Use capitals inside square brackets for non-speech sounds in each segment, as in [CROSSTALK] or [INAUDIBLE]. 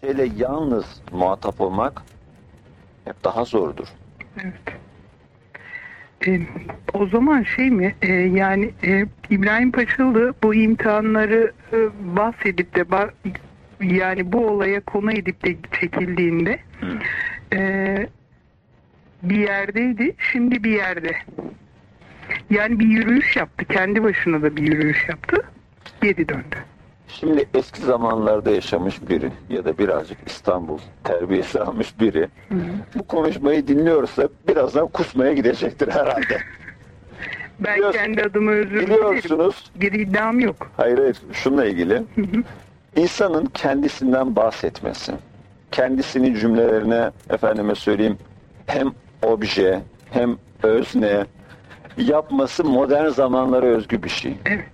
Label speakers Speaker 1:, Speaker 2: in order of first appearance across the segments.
Speaker 1: şeyle yalnız muhatap olmak hep daha zordur.
Speaker 2: Evet. E, o zaman şey mi e, yani e, İbrahim Paşalı bu imtihanları e, bahsedip de ba- yani bu olaya konu edip de çekildiğinde e, bir yerdeydi şimdi bir yerde. Yani bir yürüyüş yaptı. Kendi başına da bir yürüyüş yaptı. Geri döndü.
Speaker 1: Şimdi eski zamanlarda yaşamış biri ya da birazcık İstanbul terbiyesi almış biri bu konuşmayı dinliyorsa birazdan kusmaya gidecektir herhalde. [LAUGHS]
Speaker 2: Ben
Speaker 1: Biliyorsun-
Speaker 2: kendi adıma özür.
Speaker 1: Biliyorsunuz
Speaker 2: Bir iddiam yok.
Speaker 1: Hayır hayır şununla ilgili. İnsanın kendisinden bahsetmesi, kendisini cümlelerine efendime söyleyeyim hem obje hem özne yapması modern zamanlara özgü bir şey.
Speaker 2: Evet.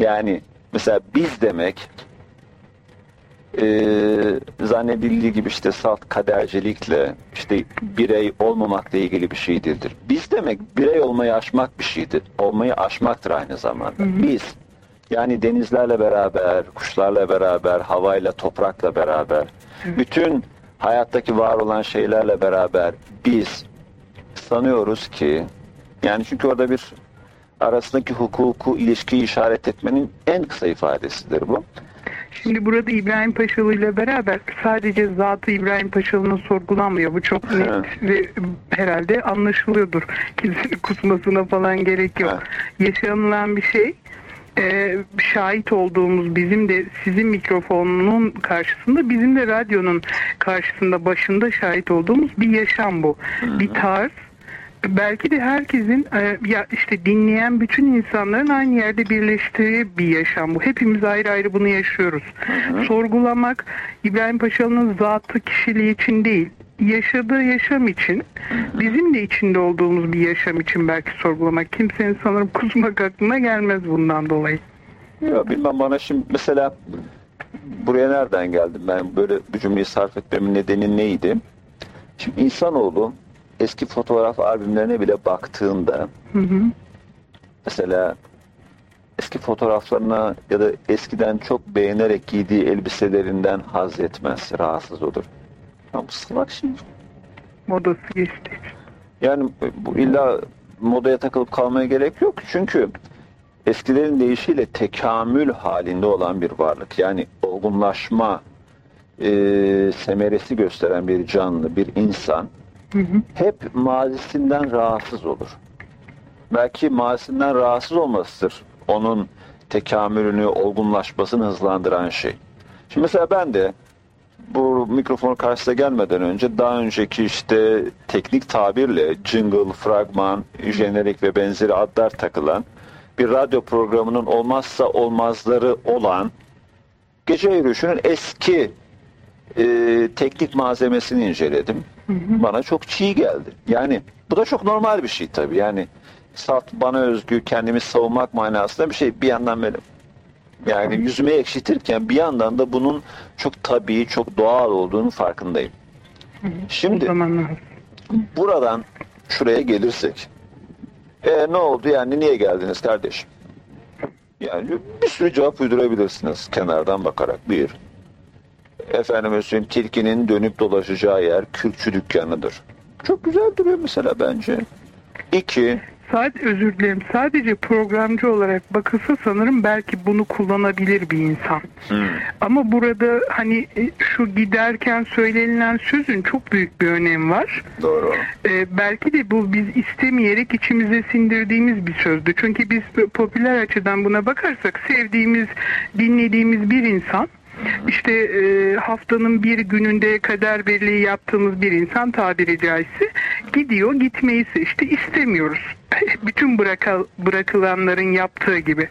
Speaker 1: Yani mesela biz demek eee zannedildiği gibi işte salt kadercilikle işte birey olmamakla ilgili bir şey değildir. Biz demek birey olmayı aşmak bir şeydir. Olmayı aşmaktır aynı zamanda. Biz yani denizlerle beraber, kuşlarla beraber, havayla, toprakla beraber, bütün hayattaki var olan şeylerle beraber biz sanıyoruz ki yani çünkü orada bir arasındaki hukuku, ilişkiyi işaret etmenin en kısa ifadesidir bu.
Speaker 2: Şimdi burada İbrahim Paşalı ile beraber sadece zatı İbrahim Paşalı'nın sorgulanmıyor. Bu çok net ve herhalde anlaşılıyordur. Kimsenin kusmasına falan gerek yok. Yaşanılan bir şey e, şahit olduğumuz bizim de sizin mikrofonunun karşısında bizim de radyonun karşısında başında şahit olduğumuz bir yaşam bu. Bir tarz belki de herkesin e, ya işte dinleyen bütün insanların aynı yerde birleştiği bir yaşam bu. Hepimiz ayrı ayrı bunu yaşıyoruz. Sorgulamak İbrahim Paşalı'nın zatı kişiliği için değil, yaşadığı yaşam için, bizim de içinde olduğumuz bir yaşam için belki sorgulamak. Kimsenin sanırım kusmak aklına gelmez bundan dolayı.
Speaker 1: Ya bilmem bana şimdi mesela buraya nereden geldim ben böyle bu cümleyi sarf etmemin nedeni neydi? Şimdi insanoğlu eski fotoğraf albümlerine bile baktığında
Speaker 2: Hı hı.
Speaker 1: mesela eski fotoğraflarına ya da eskiden çok beğenerek giydiği elbiselerinden haz etmez, rahatsız olur. Ya bu salak şey.
Speaker 2: Modası geçti.
Speaker 1: Yani bu illa modaya takılıp kalmaya gerek yok. Çünkü eskilerin deyişiyle tekamül halinde olan bir varlık. Yani olgunlaşma e, semeresi gösteren bir canlı, bir insan Hep mazisinden rahatsız olur. Belki mazisinden rahatsız olmasıdır onun tekamülünü, olgunlaşmasını hızlandıran şey. Şimdi mesela ben de bu mikrofon karşısına gelmeden önce daha önceki işte teknik tabirle jingle, fragman, jenerik ve benzeri adlar takılan bir radyo programının olmazsa olmazları olan gece yürüyüşünün eski e, teknik malzemesini inceledim. Bana çok çiğ geldi. Yani bu da çok normal bir şey tabii. Yani salt bana özgü kendimi savunmak manasında bir şey. Bir yandan böyle yani yüzüme ekşitirken bir yandan da bunun çok tabii, çok doğal olduğunu farkındayım. Şimdi buradan şuraya gelirsek. E ne oldu yani niye geldiniz kardeşim? Yani bir sürü cevap uydurabilirsiniz kenardan bakarak. Bir, efendim söyleyeyim tilkinin dönüp dolaşacağı yer kürkçü dükkanıdır. Çok güzel duruyor mesela bence. İki,
Speaker 2: Sadece özür dilerim. Sadece programcı olarak bakılsa sanırım belki bunu kullanabilir bir insan. Ama burada hani e, şu giderken söylenilen sözün çok büyük bir önemi var.
Speaker 1: doğru.
Speaker 2: Ee, belki de bu biz istemeyerek içimize sindirdiğimiz bir sözdü. Çünkü biz popüler açıdan buna bakarsak sevdiğimiz, dinlediğimiz bir insan işte e, haftanın bir gününde kader birliği yaptığımız bir insan tabiri caizse gidiyor gitmeyi işte istemiyoruz. [LAUGHS] Bütün bıraka, bırakılanların yaptığı gibi.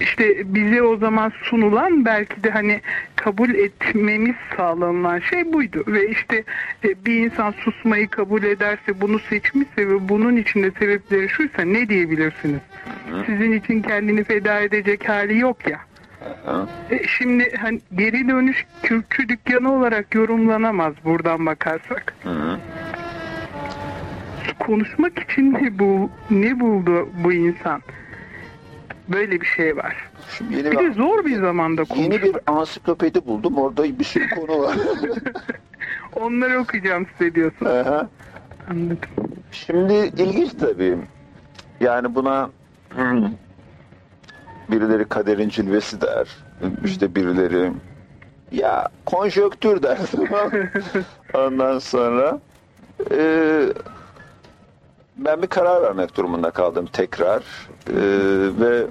Speaker 2: İşte bize o zaman sunulan belki de hani kabul etmemiz sağlanılan şey buydu. Ve işte e, bir insan susmayı kabul ederse bunu seçmişse ve bunun içinde sebepleri şuysa ne diyebilirsiniz? Sizin için kendini feda edecek hali yok ya. E, Şimdi hani geri dönüş kürkçü dükkanı olarak yorumlanamaz buradan bakarsak.
Speaker 1: Hı.
Speaker 2: Konuşmak için ne bu ne buldu bu insan? Böyle bir şey var.
Speaker 1: Şimdi yeni,
Speaker 2: Bir de
Speaker 1: bir,
Speaker 2: zor bir zamanda
Speaker 1: yeni
Speaker 2: konuşmak.
Speaker 1: bir ansiklopedi buldum. Orada bir sürü konu var. [LAUGHS]
Speaker 2: Onları okuyacağım size diyorsun.
Speaker 1: Aha.
Speaker 2: Anladım.
Speaker 1: Şimdi ilginç tabii. Yani buna birileri kaderin cilvesi der. İşte birileri ya konjöktür der. [LAUGHS] Ondan sonra e, ben bir karar vermek durumunda kaldım tekrar. E, ve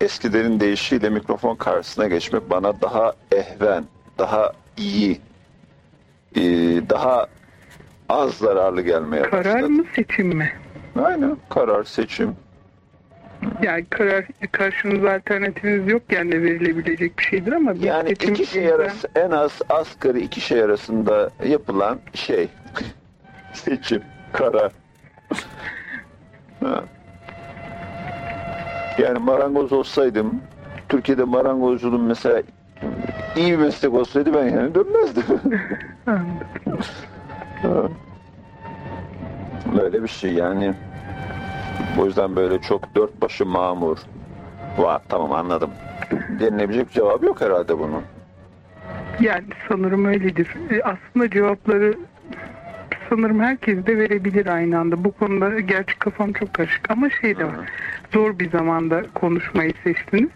Speaker 1: eskilerin deyişiyle mikrofon karşısına geçmek bana daha ehven, daha iyi, e, daha az zararlı gelmeye başladı.
Speaker 2: Karar mı seçim mi?
Speaker 1: Aynen. Karar, seçim.
Speaker 2: Yani karar karşınızda alternatifiniz yokken de verilebilecek bir şeydir ama bir
Speaker 1: Yani
Speaker 2: seçim
Speaker 1: iki şey arası, en az asgari iki şey arasında yapılan şey. [LAUGHS] seçim, karar. Ha. Yani marangoz olsaydım, Türkiye'de marangozculuğun mesela iyi bir meslek olsaydı ben yani dönmezdim. [LAUGHS] Böyle bir şey yani. O yüzden böyle çok dört başı mamur. Var tamam anladım. Denilebilecek bir cevap yok herhalde bunun.
Speaker 2: Yani sanırım öyledir. E, Aslında cevapları sanırım herkes de verebilir aynı anda. Bu konuda gerçi kafam çok karışık ama şey de var. Zor bir zamanda konuşmayı seçtiniz.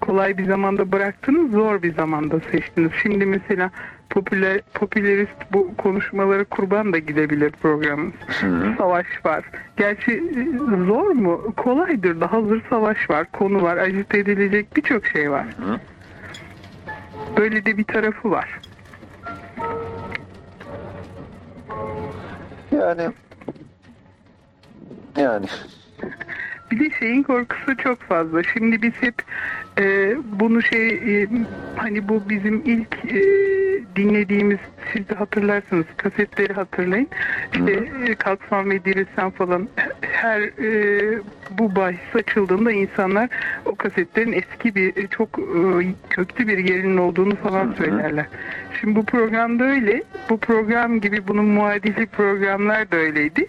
Speaker 2: Kolay bir zamanda bıraktınız, zor bir zamanda seçtiniz. Şimdi mesela popüler popülerist bu konuşmaları kurban da gidebilir programımız. Savaş var. Gerçi e, zor mu? Kolaydır da hazır savaş var, konu var, ajite edilecek birçok şey var.
Speaker 1: Hı.
Speaker 2: Böyle de bir tarafı var.
Speaker 1: Yani yani
Speaker 2: Bir de şeyin korkusu çok fazla. Şimdi biz hep e, bunu şey e, hani bu bizim ilk e, dinlediğimiz siz de hatırlarsınız kasetleri hatırlayın. İşte e, kalksam ve dirilsem falan her e, bu bahis açıldığında insanlar o kasetlerin eski bir e, çok e, köklü bir yerinin olduğunu falan söylerler. Şimdi bu programda öyle. Bu program gibi bunun muadili programlar da öyleydi.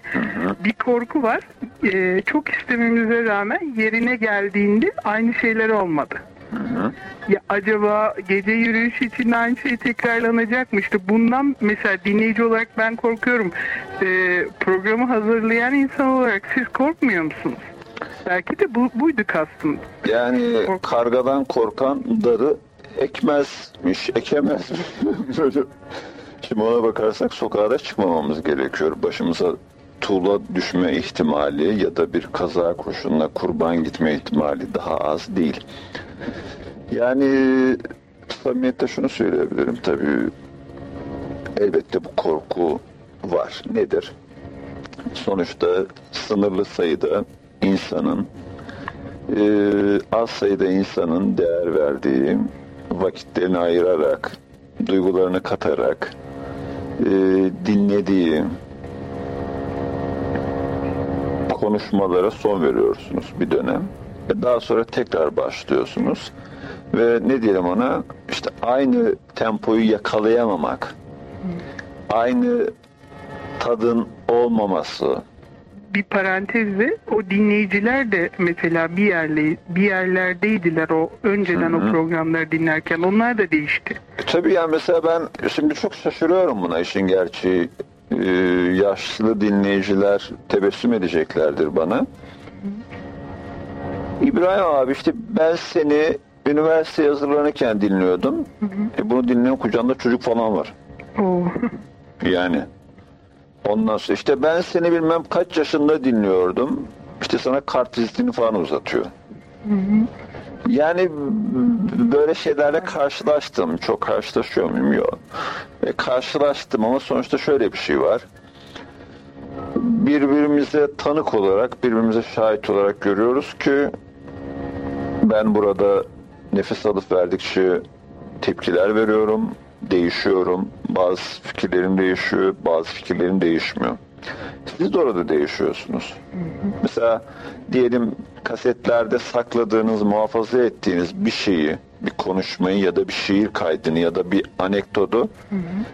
Speaker 2: Bir korku var. E, çok istememize rağmen yerine geldiğinde aynı şeyler olmadı. Ya acaba gece yürüyüşü için aynı şey tekrarlanacak mı? İşte bundan mesela dinleyici olarak ben korkuyorum. Ee, programı hazırlayan insan olarak siz korkmuyor musunuz? Belki de bu, buydu kastım.
Speaker 1: yani
Speaker 2: Kork-
Speaker 1: kargadan korkan darı ekmezmiş. [LAUGHS] Böyle. Şimdi ona bakarsak sokağa da çıkmamamız gerekiyor. Başımıza tuğla düşme ihtimali ya da bir kaza koşuluna kurban gitme ihtimali daha az değil. Yani samimiyette şunu söyleyebilirim tabii. Elbette bu korku var. Nedir? Sonuçta sınırlı sayıda insanın e, az sayıda insanın değer verdiği, vakitlerini ayırarak, duygularını katarak e, dinlediği konuşmalara son veriyorsunuz bir dönem. Ve daha sonra tekrar başlıyorsunuz. Ve ne diyelim ona işte aynı tempoyu yakalayamamak, aynı tadın olmaması,
Speaker 2: Bir parantezle o dinleyiciler de mesela bir yerle bir yerlerdeydiler o önceden o programları dinlerken onlar da değişti.
Speaker 1: E, Tabii yani mesela ben şimdi çok şaşırıyorum buna işin gerçeği. Ee, yaşlı dinleyiciler tebessüm edeceklerdir bana. İbrahim abi işte ben seni üniversiteye hazırlanırken dinliyordum. E, bunu dinleyen kucağında çocuk falan var.
Speaker 2: Oo. [LAUGHS]
Speaker 1: Yani. Ondan sonra işte ben seni bilmem kaç yaşında dinliyordum. İşte sana kart vizitini falan uzatıyor. Yani böyle şeylerle karşılaştım. Çok karşılaşıyor muyum? Yok. E, karşılaştım ama sonuçta şöyle bir şey var. Birbirimize tanık olarak, birbirimize şahit olarak görüyoruz ki ben burada nefes alıp verdikçe tepkiler veriyorum, değişiyorum. Bazı fikirlerim değişiyor, bazı fikirlerim değişmiyor. Siz de orada değişiyorsunuz. Mesela diyelim kasetlerde sakladığınız, muhafaza ettiğiniz bir şeyi, bir konuşmayı ya da bir şiir kaydını ya da bir anekdotu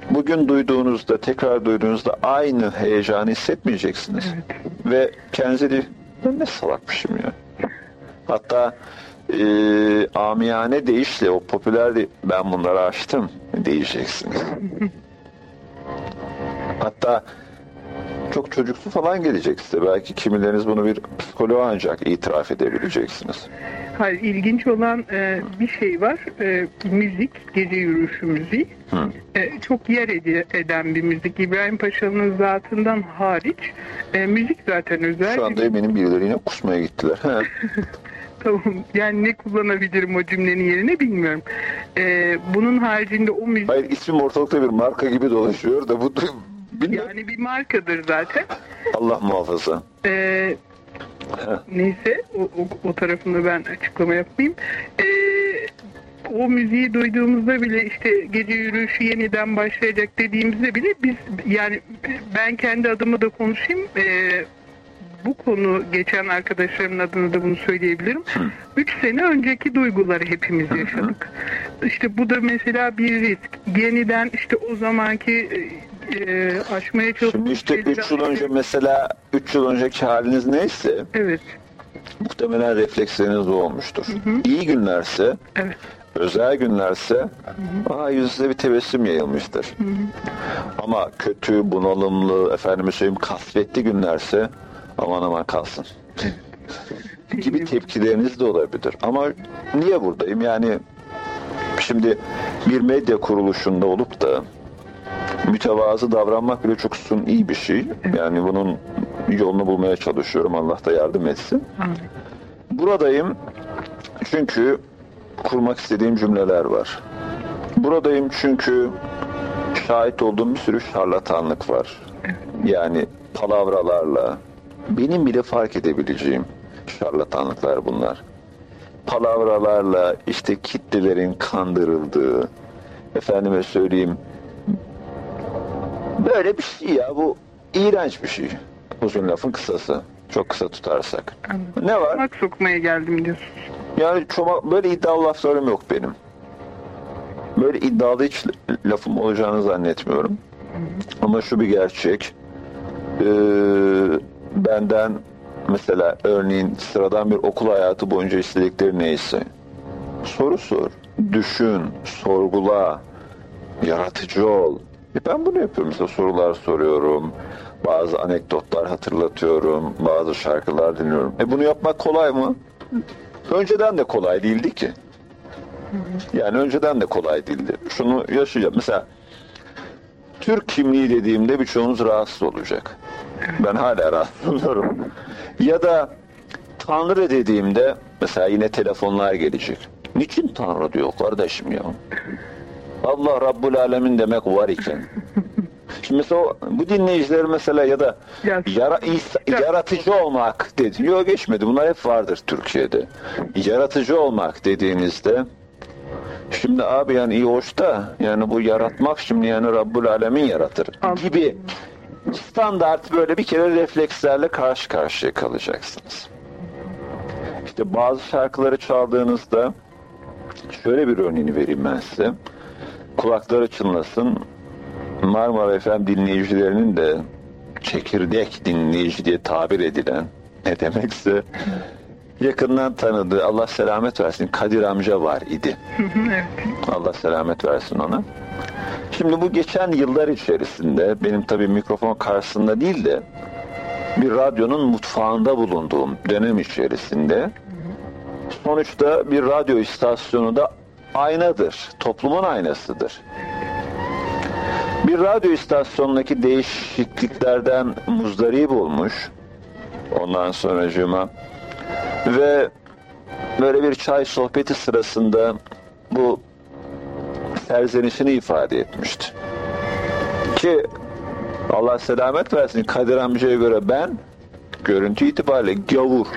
Speaker 1: bugün duyduğunuzda, tekrar duyduğunuzda aynı heyecanı hissetmeyeceksiniz. Ve kendinize de ben ne salakmışım ya. Hatta e, amiyane deyişle o popüler de, ben bunları açtım diyeceksiniz. [LAUGHS] Hatta çok çocuksu falan gelecek size. Belki kimileriniz bunu bir psikoloğa ancak itiraf edebileceksiniz.
Speaker 2: Hayır, ilginç olan e, bir şey var. E, müzik, gece yürüyüşü müziği.
Speaker 1: Hı.
Speaker 2: E, çok yer ede- eden bir müzik. İbrahim Paşa'nın zatından hariç e, müzik zaten özel.
Speaker 1: Şu anda eminim birileri yine kusmaya gittiler. [LAUGHS]
Speaker 2: Tamam. Yani ne kullanabilirim o cümlenin yerine bilmiyorum. E, bunun haricinde o müzik
Speaker 1: Hayır ismim ortalıkta bir marka gibi dolaşıyor da bu bilmiyorum.
Speaker 2: yani bir markadır zaten.
Speaker 1: Allah muhafaza.
Speaker 2: E, neyse o, o, o tarafını ben açıklama yapmayayım. E, o müziği duyduğumuzda bile işte gece yürüyüşü yeniden başlayacak dediğimizde bile biz yani ben kendi adıma da konuşayım. E, bu konu geçen arkadaşlarımın adına da bunu söyleyebilirim. Üç sene önceki duyguları hepimiz yaşadık. İşte bu da mesela bir risk. Yeniden işte o zamanki e, e, aşmaya çalıştığımız
Speaker 1: Şimdi işte 3 yıl önce mesela 3 yıl önceki haliniz neyse
Speaker 2: Evet,
Speaker 1: muhtemelen refleksleriniz o olmuştur. İyi günlerse,
Speaker 2: evet.
Speaker 1: özel günlerse aa, yüzünüze bir tebessüm yayılmıştır. Ama kötü, bunalımlı, efendime söyleyeyim kasvetli günlerse aman aman kalsın. gibi tepkileriniz de olabilir. Ama niye buradayım? Yani şimdi bir medya kuruluşunda olup da mütevazı davranmak bile çok sun iyi bir şey. Yani bunun yolunu bulmaya çalışıyorum. Allah da yardım etsin. Buradayım çünkü kurmak istediğim cümleler var. Buradayım çünkü şahit olduğum bir sürü şarlatanlık var. Yani palavralarla benim bile fark edebileceğim şarlatanlıklar bunlar. Palavralarla işte kitlelerin kandırıldığı, efendime söyleyeyim böyle bir şey ya bu iğrenç bir şey. Uzun lafın kısası. Çok kısa tutarsak.
Speaker 2: Anladım.
Speaker 1: Ne var?
Speaker 2: Parmak sokmaya geldim diyorsunuz.
Speaker 1: Yani çoma, böyle iddialı laflarım yok benim. Böyle iddialı hiç lafım olacağını zannetmiyorum. Ama şu bir gerçek. Ee, benden mesela örneğin sıradan bir okul hayatı boyunca istedikleri neyse. Soru sor, düşün, sorgula, yaratıcı ol. E ben bunu yapıyorum. Mesela sorular soruyorum. Bazı anekdotlar hatırlatıyorum. Bazı şarkılar dinliyorum. E bunu yapmak kolay mı? Önceden de kolay değildi ki. Yani önceden de kolay değildi. Şunu yaşayacağım. Mesela Türk kimliği dediğimde birçoğunuz rahatsız olacak. Ben hala rahatsız. Ya da Tanrı dediğimde mesela yine telefonlar gelecek. Niçin Tanrı diyor kardeşim ya? Allah Rabbul Alemin demek var iken. [LAUGHS] Şimdi mesela o- bu dinleyiciler mesela ya da
Speaker 2: Ya-
Speaker 1: yara, İsa- yaratıcı olmak dedi. Yok geçmedi. Bunlar hep vardır Türkiye'de. Yaratıcı olmak dediğinizde şimdi abi yani iyi hoş da yani bu yaratmak şimdi yani Rabbul Alemin yaratır gibi standart böyle bir kere reflekslerle karşı karşıya kalacaksınız. İşte bazı şarkıları çaldığınızda şöyle bir örneğini vereyim ben size. Kulakları çınlasın. Marmara FM dinleyicilerinin de çekirdek dinleyici diye tabir edilen ne demekse yakından tanıdığı Allah selamet versin Kadir amca var idi. [LAUGHS] Allah selamet versin ona. Şimdi bu geçen yıllar içerisinde benim tabii mikrofon karşısında değil de bir radyonun mutfağında bulunduğum dönem içerisinde sonuçta bir radyo istasyonu da aynadır. Toplumun aynasıdır. Bir radyo istasyonundaki değişikliklerden muzdarip olmuş. Ondan sonra ve böyle bir çay sohbeti sırasında bu serzenişini ifade etmişti. Ki Allah selamet versin Kadir amcaya göre ben görüntü itibariyle gavur.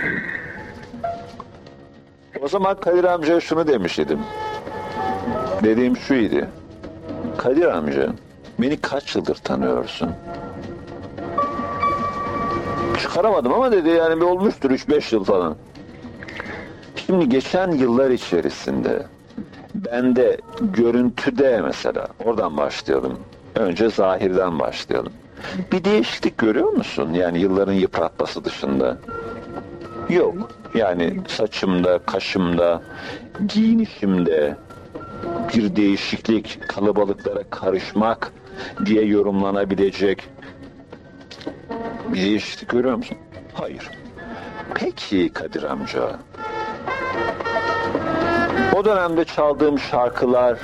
Speaker 1: O zaman Kadir amcaya şunu demiş idim. Dediğim şuydu. Kadir amca beni kaç yıldır tanıyorsun? Çıkaramadım ama dedi yani bir olmuştur 3-5 yıl falan. Şimdi geçen yıllar içerisinde bende görüntüde mesela oradan başlayalım. Önce zahirden başlayalım. Bir değişiklik görüyor musun? Yani yılların yıpratması dışında. Yok. Yani saçımda, kaşımda, giyinişimde bir değişiklik, kalabalıklara karışmak diye yorumlanabilecek bir değişiklik görüyor musun? Hayır. Peki Kadir amca. O dönemde çaldığım şarkılar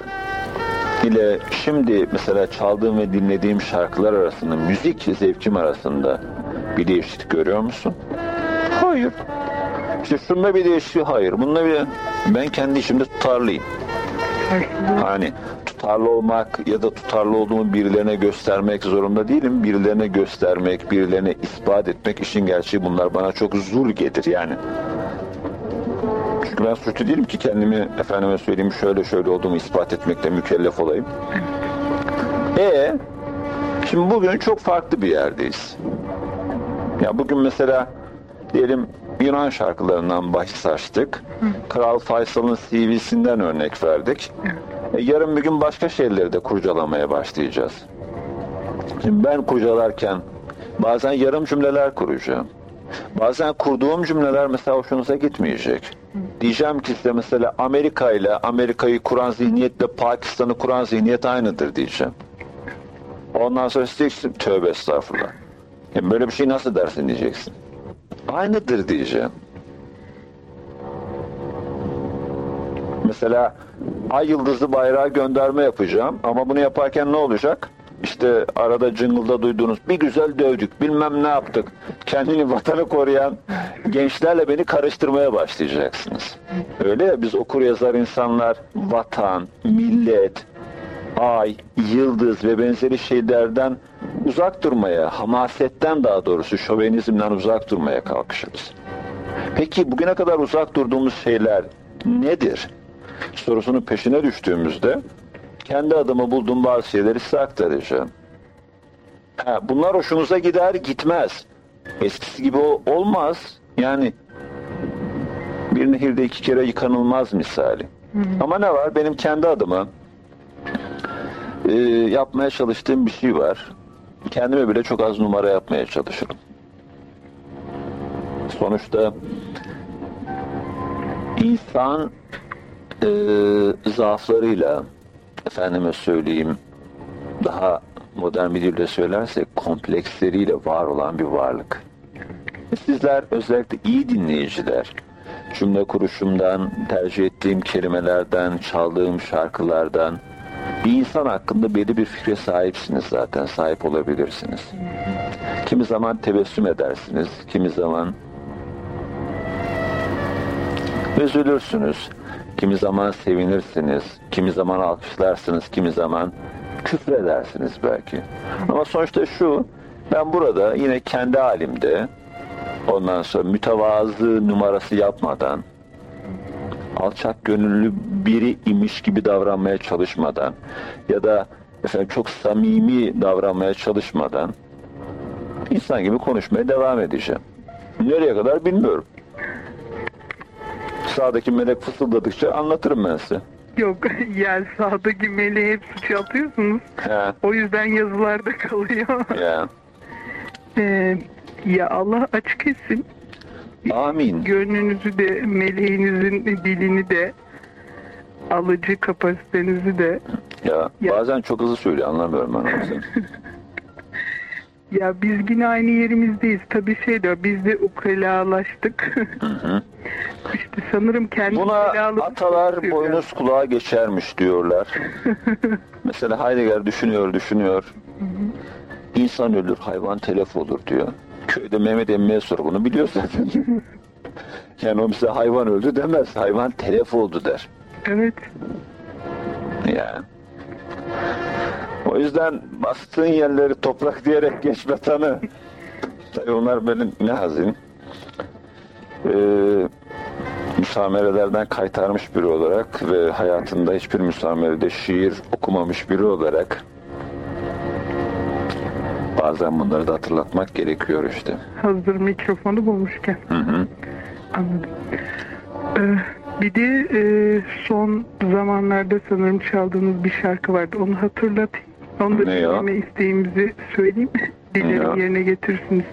Speaker 1: ile şimdi mesela çaldığım ve dinlediğim şarkılar arasında, müzik zevkim arasında bir değişiklik görüyor musun? Hayır. İşte şunda bir değişiklik hayır. Bunda bir ben kendi işimde tutarlıyım. Hani tutarlı olmak ya da tutarlı olduğumu birilerine göstermek zorunda değilim. Birilerine göstermek, birilerine ispat etmek işin gerçeği bunlar bana çok zul gelir yani. Çünkü ben suçlu değilim ki kendimi efendime söyleyeyim şöyle şöyle olduğumu ispat etmekle mükellef olayım. E şimdi bugün çok farklı bir yerdeyiz. Ya bugün mesela diyelim Yunan şarkılarından bahis. Kral Faysal'ın CV'sinden örnek verdik. E, yarın bir gün başka şeyleri de kurcalamaya başlayacağız. Şimdi ben kurcalarken bazen yarım cümleler kuracağım. Bazen kurduğum cümleler mesela hoşunuza gitmeyecek. Diyeceğim ki size mesela Amerika ile Amerika'yı kuran zihniyetle Pakistan'ı kuran zihniyet aynıdır diyeceğim. Ondan sonra size tövbe estağfurullah. Ya böyle bir şey nasıl dersin diyeceksin. Aynıdır diyeceğim. Mesela ay yıldızlı bayrağı gönderme yapacağım ama bunu yaparken ne olacak? İşte arada jingle'da duyduğunuz bir güzel dövdük bilmem ne yaptık. Kendini vatanı koruyan gençlerle beni karıştırmaya başlayacaksınız. Öyle ya biz okur yazar insanlar vatan, millet, ay, yıldız ve benzeri şeylerden uzak durmaya, hamasetten daha doğrusu şovenizmden uzak durmaya kalkışırız. Peki bugüne kadar uzak durduğumuz şeyler nedir? Sorusunun peşine düştüğümüzde kendi adıma bulduğum bazı şeyleri size aktaracağım. Ha, bunlar hoşunuza gider gitmez. Eskisi gibi olmaz. Yani bir nehirde iki kere yıkanılmaz misali. Hı hı. Ama ne var? Benim kendi adıma e, yapmaya çalıştığım bir şey var. Kendime bile çok az numara yapmaya çalışırım. Sonuçta insan e, zaaflarıyla efendime söyleyeyim daha modern bir dille söylersek kompleksleriyle var olan bir varlık. Sizler özellikle iyi dinleyiciler, cümle kuruşumdan, tercih ettiğim kelimelerden, çaldığım şarkılardan bir insan hakkında belli bir fikre sahipsiniz zaten, sahip olabilirsiniz. Kimi zaman tebessüm edersiniz, kimi zaman üzülürsünüz, kimi zaman sevinirsiniz, kimi zaman alkışlarsınız, kimi zaman küfredersiniz belki. Ama sonuçta şu, ben burada yine kendi halimde ondan sonra mütevazı numarası yapmadan alçak gönüllü biri imiş gibi davranmaya çalışmadan ya da efendim çok samimi davranmaya çalışmadan insan gibi konuşmaya devam edeceğim. Nereye kadar bilmiyorum. Sağdaki melek fısıldadıkça anlatırım ben size.
Speaker 2: Yok [LAUGHS] yani sağdaki meleğe hep suç atıyorsunuz.
Speaker 1: He.
Speaker 2: O yüzden yazılarda [LAUGHS] kalıyor.
Speaker 1: Ya.
Speaker 2: Ee, ya Allah açık etsin.
Speaker 1: Amin.
Speaker 2: Gönlünüzü de, meleğinizin dilini de, alıcı kapasitenizi de.
Speaker 1: Ya,
Speaker 2: Ya.
Speaker 1: bazen çok hızlı söylüyor anlamıyorum ben onu. [LAUGHS]
Speaker 2: Ya biz yine aynı yerimizdeyiz. Tabii şey de biz de ukalalaştık.
Speaker 1: hı. [LAUGHS]
Speaker 2: işte sanırım kendi
Speaker 1: Buna atalar boynuz kulağa geçermiş diyorlar. [LAUGHS] Mesela Heidegger düşünüyor, düşünüyor. İnsan ölür, hayvan telef olur diyor. Köyde Mehmet Emmi'ye sor bunu biliyor zaten. [LAUGHS] yani o bize hayvan öldü demez, hayvan telef oldu der.
Speaker 2: Evet.
Speaker 1: Yani. O yüzden bastığın yerleri toprak diyerek geçme tanı. [LAUGHS] Tabii onlar benim ne hazin. Ee, müsamerelerden kaytarmış biri olarak ve hayatında hiçbir müsamerede şiir okumamış biri olarak bazen bunları da hatırlatmak gerekiyor işte.
Speaker 2: Hazır mikrofonu bulmuşken.
Speaker 1: Hı hı.
Speaker 2: Anladım. Ee, bir de e, son zamanlarda sanırım çaldığınız bir şarkı vardı. Onu hatırlatayım. Onu da
Speaker 1: Ne
Speaker 2: dinleme isteğimizi söyleyeyim. Dilerim yerine getirirsiniz.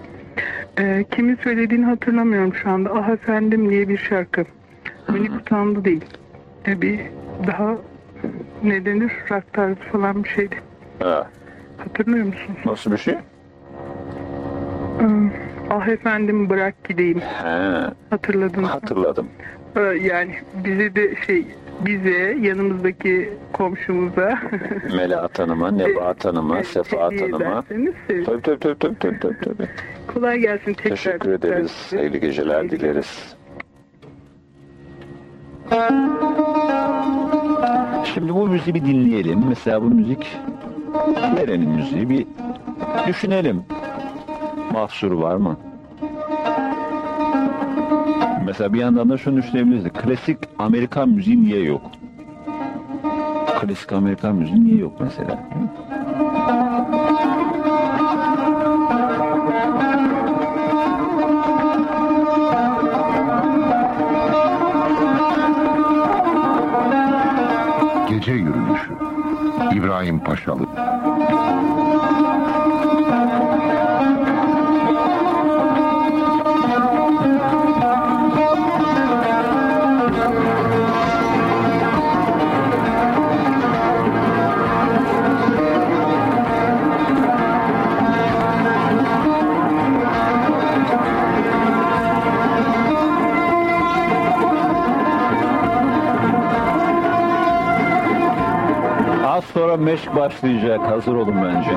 Speaker 2: Ee, kimin söylediğini hatırlamıyorum şu anda. Ah efendim diye bir şarkı. Minik utandı değil. Ee, bir daha ne denir? Rock tarzı falan bir şeydi.
Speaker 1: Ha,
Speaker 2: Hatırlıyor musunuz?
Speaker 1: nasıl bir şey?
Speaker 2: Ah efendim bırak gideyim.
Speaker 1: He,
Speaker 2: Hatırladın mı?
Speaker 1: hatırladım.
Speaker 2: Ee, yani bize de şey bize yanımızdaki komşumuza [LAUGHS]
Speaker 1: Melahat Hanım'a, Nebahat Hanım'a, Sefahat
Speaker 2: hediye
Speaker 1: Hanım'a.
Speaker 2: ederseniz sevinirim.
Speaker 1: Tabii tabii tabii tabii tabii tabii. tabii.
Speaker 2: Kolay gelsin tekrar.
Speaker 1: Teşekkür ederiz. Hayırlı geceler dileriz. Şimdi bu müziği bir dinleyelim. Mesela bu müzik nerenin müziği? Bir düşünelim. Mahsuru var mı? Mesela bir yandan da şunu düşünebiliriz. Klasik Amerikan müziği niye yok? Klasik Amerikan müziği niye yok mesela?
Speaker 3: Gece yürüyüşü. İbrahim Paşalı.
Speaker 1: Meşk başlayacak. Hazır olun bence.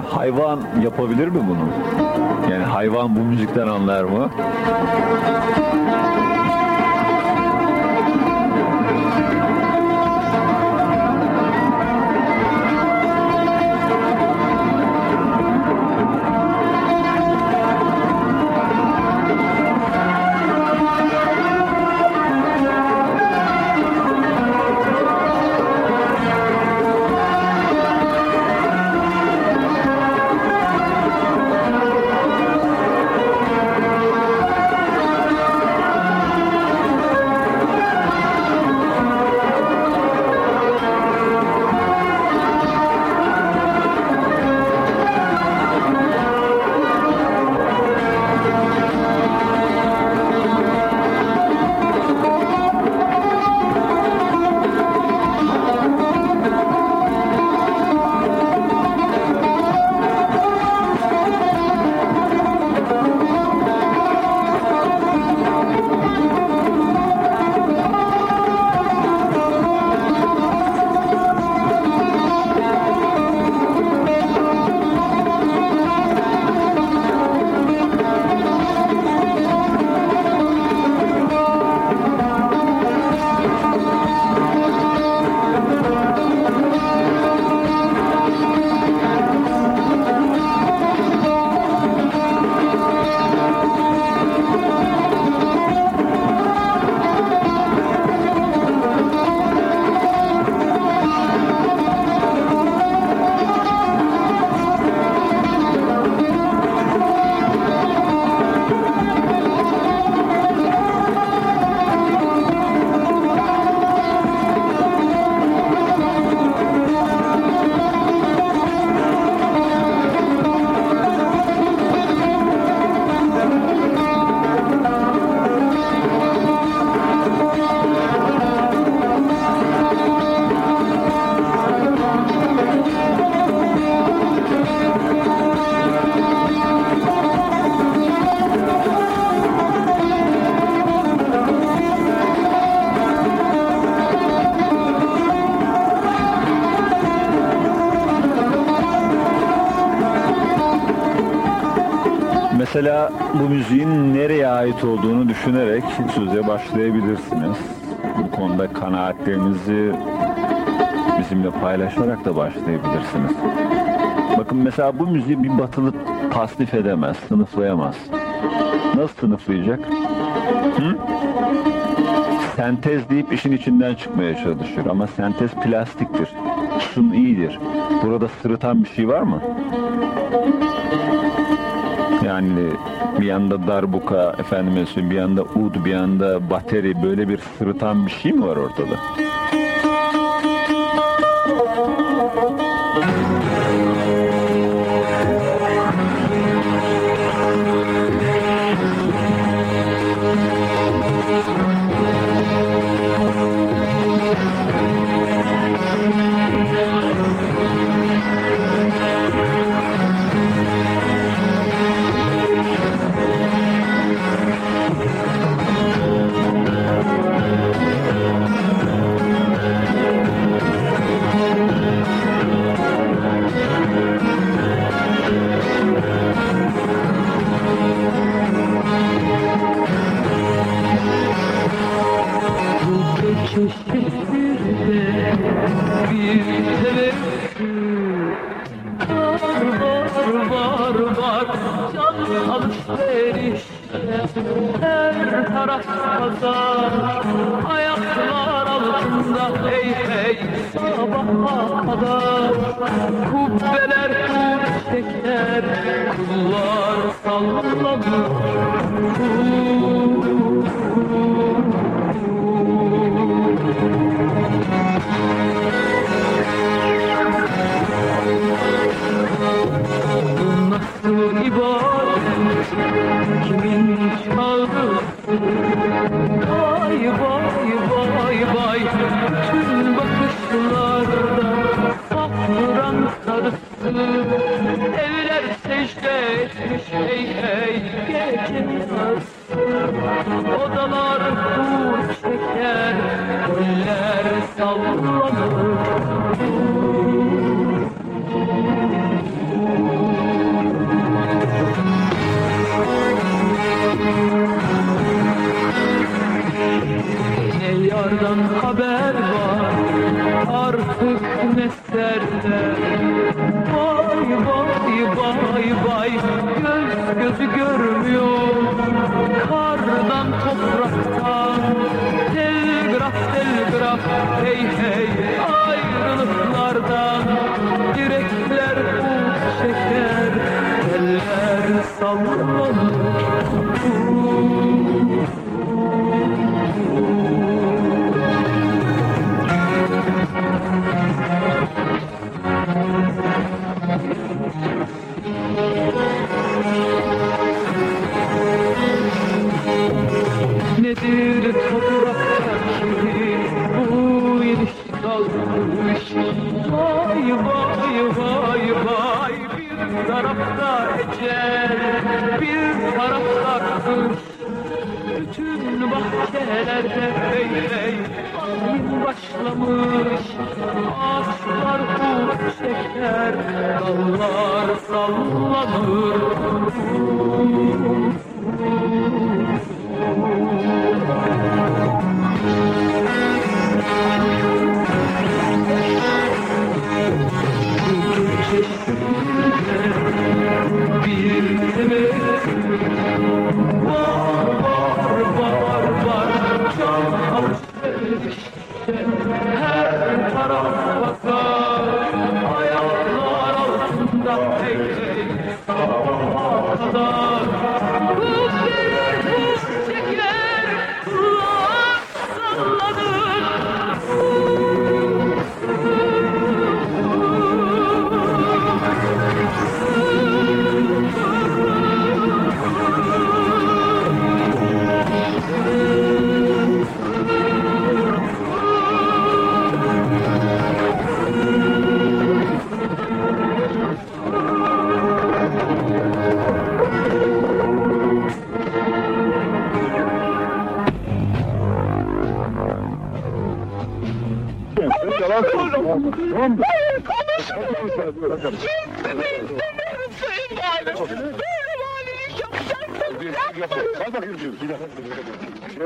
Speaker 1: Hayvan yapabilir mi bunu? Yani hayvan bu müzikten anlar mı? Bu müziğin nereye ait olduğunu düşünerek söze başlayabilirsiniz. Bu konuda kanaatlerinizi bizimle paylaşarak da başlayabilirsiniz. Bakın mesela bu müziği bir batılı tasnif edemez, sınıflayamaz. Nasıl sınıflayacak? Hı? Sentez deyip işin içinden çıkmaya çalışır ama sentez plastiktir. Sun iyidir. Burada sırıtan bir şey var mı? Yani bir yanda darbuka, efendime söyleyeyim, bir yanda ud, bir yanda bateri böyle bir sırıtan bir şey mi var ortada?
Speaker 4: Alışverişte Her taraf pazar Ayaklar altında hey hey sabaha kadar Kubbeler kur şeker Kullar sallanır Bu nasıl ibadet Kimin çağrısı Vay vay vay vay. Bütün bakışlarda Safran sarısı. Eller secde etmiş hey hey Gecenin arası Odalar Ne yardan haber bütün bahçelerde Ayin başlamış Ağaçlar kurt şeker Dallar sallanır. Bir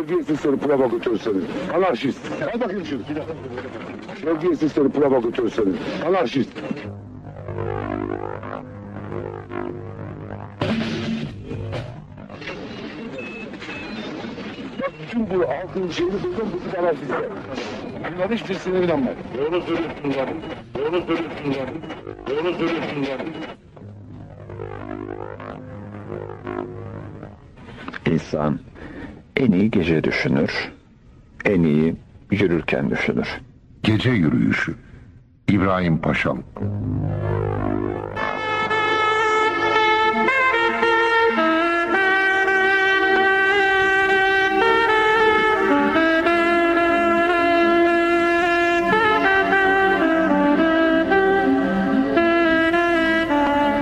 Speaker 3: Sevgilisiz seni provokatör seni. Anarşist. Hadi bakayım şunu. Sevgilisiz seni provokatör seni. Anarşist. Bütün bu halkın şeyini duydum bu anarşistler. Bunlar hiçbirisine inanmayın. Doğru söylüyorsun zaten. Doğru söylüyorsun zaten. Doğru söylüyorsun zaten.
Speaker 5: İnsan en iyi gece düşünür, en iyi yürürken düşünür.
Speaker 3: Gece yürüyüşü. İbrahim Paşalı.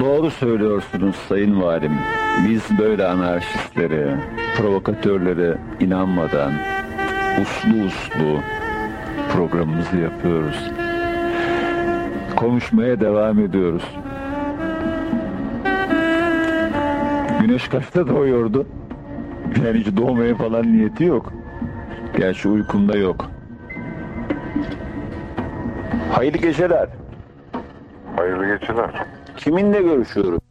Speaker 1: Doğru söylüyorsunuz Sayın Valim. Biz böyle anarşistlere, provokatörlere inanmadan uslu uslu programımızı yapıyoruz. Konuşmaya devam ediyoruz. Güneş kaçta doğuyordu? Yani hiç doğmaya falan niyeti yok. Gerçi uykumda yok.
Speaker 5: Hayırlı geceler.
Speaker 3: Hayırlı geceler.
Speaker 5: Kiminle görüşüyorum?